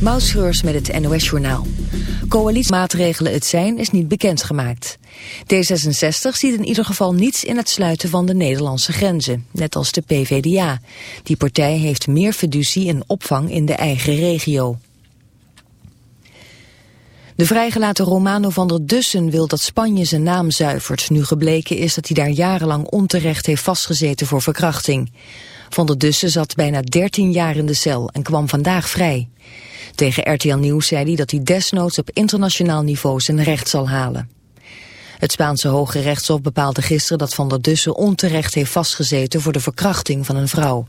Mautschreurs met het NOS-journaal. Coalitiemaatregelen het zijn is niet bekendgemaakt. D66 ziet in ieder geval niets in het sluiten van de Nederlandse grenzen, net als de PVDA. Die partij heeft meer fiducie en opvang in de eigen regio. De vrijgelaten Romano van der Dussen wil dat Spanje zijn naam zuivert... nu gebleken is dat hij daar jarenlang onterecht heeft vastgezeten voor verkrachting. Van der Dussen zat bijna 13 jaar in de cel en kwam vandaag vrij. Tegen RTL Nieuws zei hij dat hij desnoods op internationaal niveau zijn recht zal halen. Het Spaanse Hoge Rechtshof bepaalde gisteren dat Van der Dussen onterecht heeft vastgezeten voor de verkrachting van een vrouw.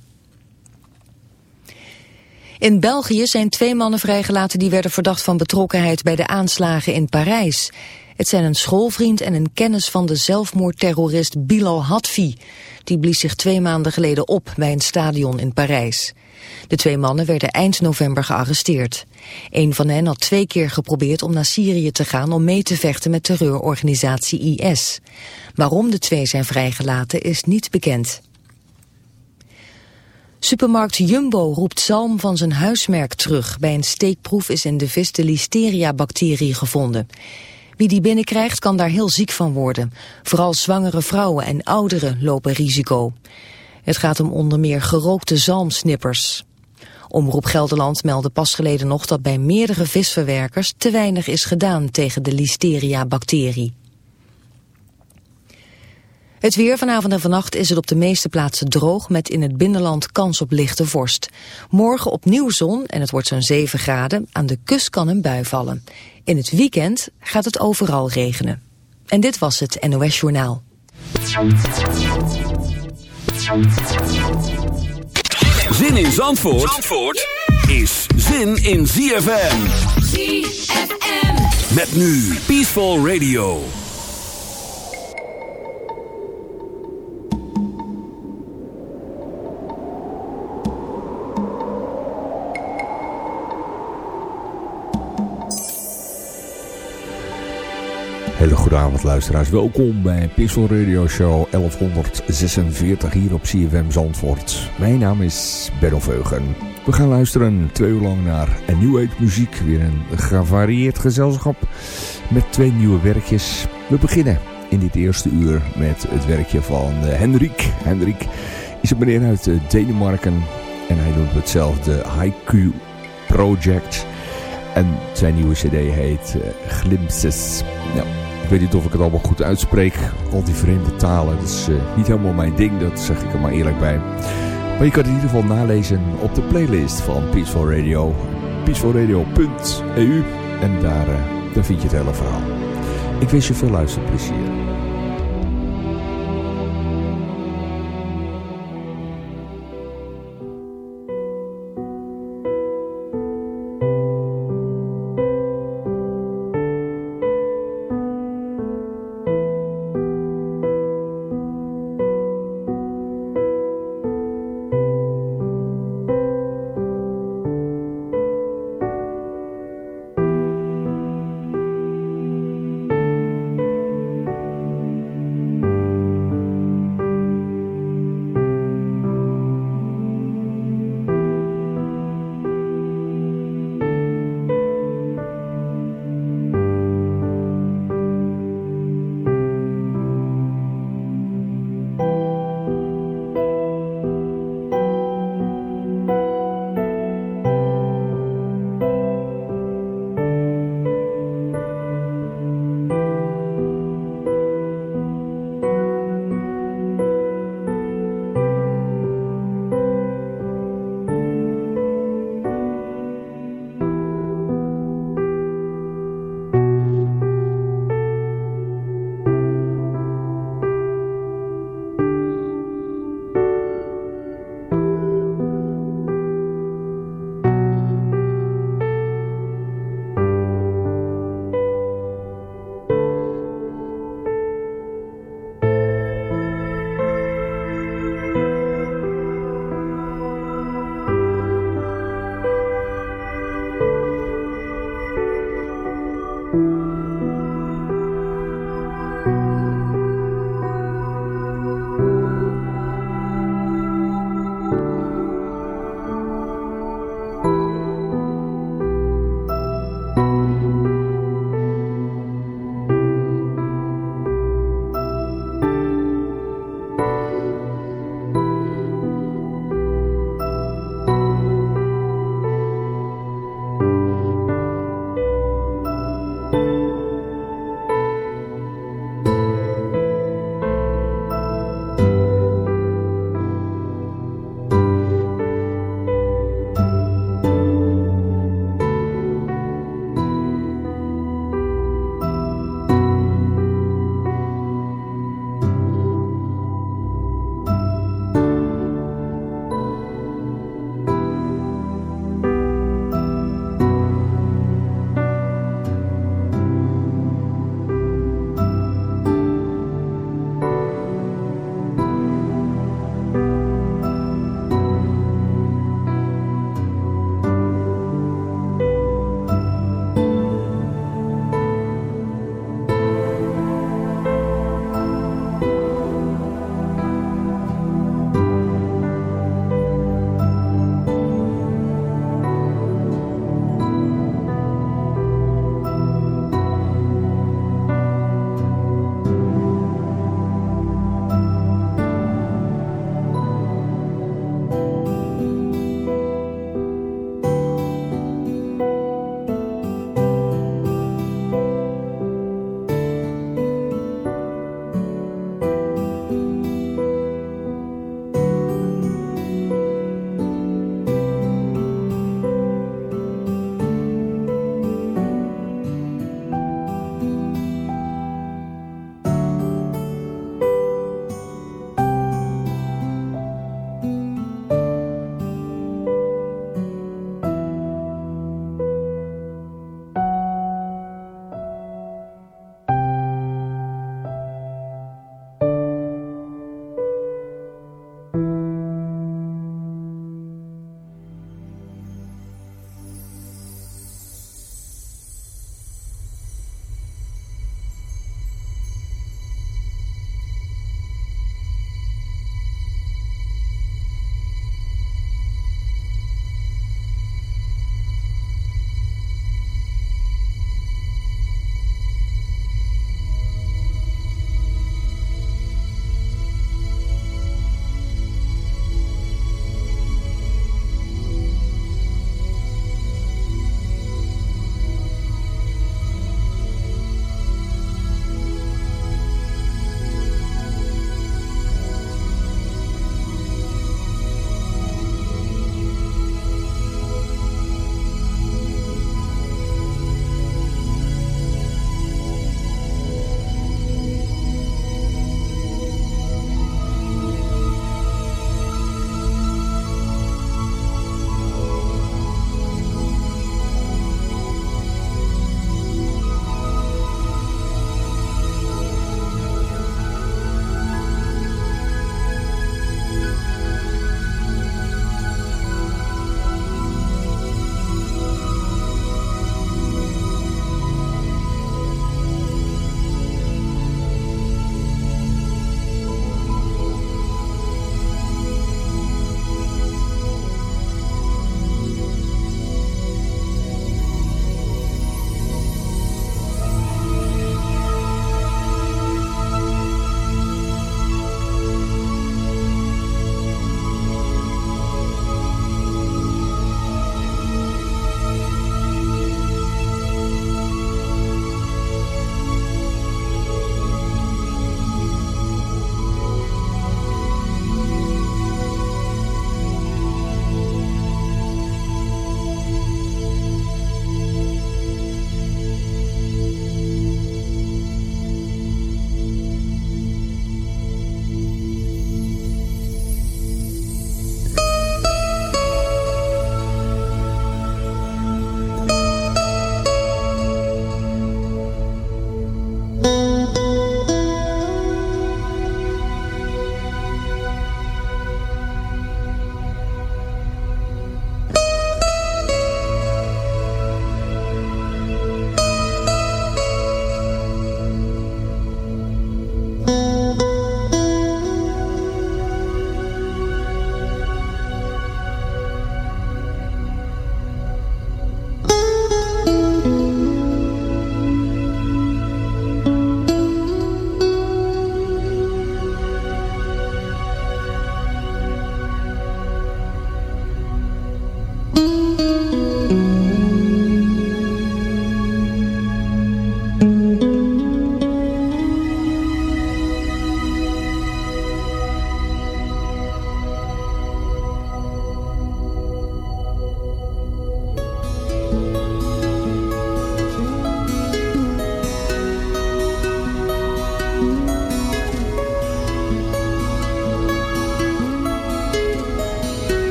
In België zijn twee mannen vrijgelaten die werden verdacht van betrokkenheid bij de aanslagen in Parijs. Het zijn een schoolvriend en een kennis van de zelfmoordterrorist Bilal Hadfi. Die blies zich twee maanden geleden op bij een stadion in Parijs. De twee mannen werden eind november gearresteerd. Een van hen had twee keer geprobeerd om naar Syrië te gaan om mee te vechten met terreurorganisatie IS. Waarom de twee zijn vrijgelaten is niet bekend. Supermarkt Jumbo roept zalm van zijn huismerk terug. Bij een steekproef is in de vis de listeria-bacterie gevonden. Wie die binnenkrijgt kan daar heel ziek van worden. Vooral zwangere vrouwen en ouderen lopen risico. Het gaat om onder meer gerookte zalmsnippers. Omroep Gelderland meldde pas geleden nog dat bij meerdere visverwerkers te weinig is gedaan tegen de listeria-bacterie. Het weer vanavond en vannacht is het op de meeste plaatsen droog met in het binnenland kans op lichte vorst. Morgen opnieuw zon en het wordt zo'n 7 graden. Aan de kust kan een bui vallen. In het weekend gaat het overal regenen. En dit was het NOS Journaal. Zin in Zandvoort, Zandvoort is zin in ZFM. ZFM. Met nu Peaceful Radio. Hele goede avond luisteraars. Welkom bij Pixel Radio Show 1146 hier op CFM Zandvoort. Mijn naam is Benno Veugen. We gaan luisteren twee uur lang naar een New Age muziek. Weer een gevarieerd gezelschap met twee nieuwe werkjes. We beginnen in dit eerste uur met het werkje van eh, Hendrik. Hendrik is een meneer uit eh, Denemarken en hij noemt het zelf de Haiku Project. En zijn nieuwe cd heet uh, Glimpses. Nou, ik weet niet of ik het allemaal goed uitspreek. Al die vreemde talen. Dat is uh, niet helemaal mijn ding. Dat zeg ik er maar eerlijk bij. Maar je kan het in ieder geval nalezen op de playlist van Peaceful Radio. peacefulradio.eu En daar, uh, daar vind je het hele verhaal. Ik wens je veel luisterplezier.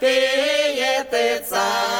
успеет и царь.